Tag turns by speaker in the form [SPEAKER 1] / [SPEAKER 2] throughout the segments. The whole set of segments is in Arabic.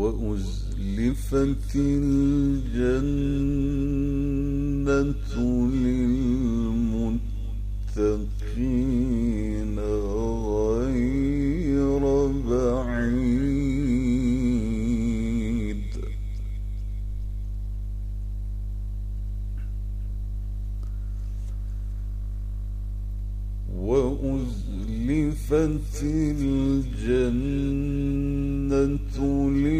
[SPEAKER 1] وأزلفت الجنة للمتقين غير بعيد. وأزلفت الجنة للمتقين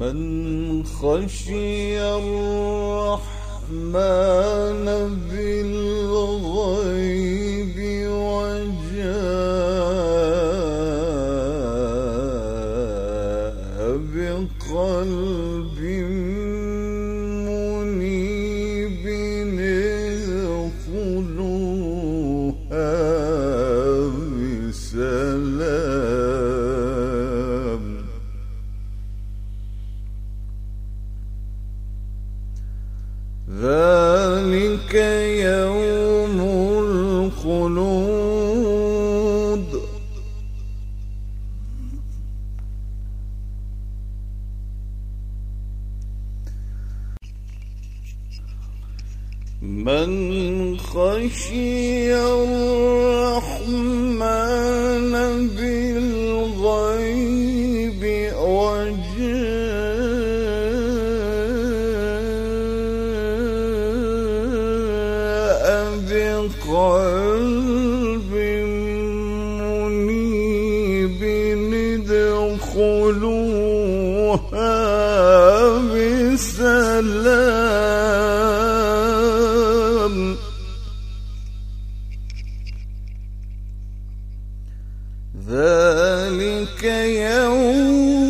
[SPEAKER 1] من خشي الرحمن بالغيب ذلك يوم الخلود. من خشي الرحمن بالغيب بقلب منيب ادخلوها بسلام. ذلك يوم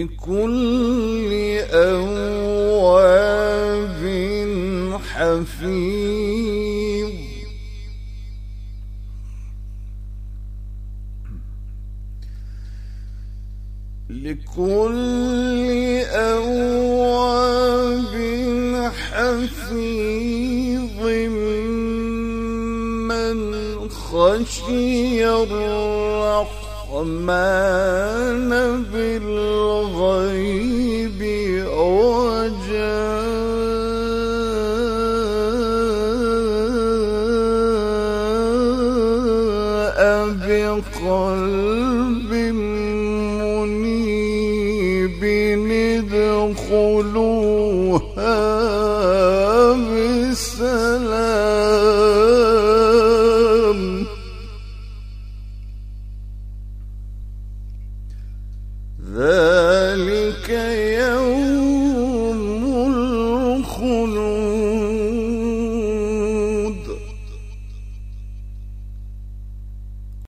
[SPEAKER 1] لكل أواب حفيظ. لكل أواب حفيظ من خشي الرحمن. الرحمن بالغيب وجاء بقلب منيب ادخلوها بالسلام يوم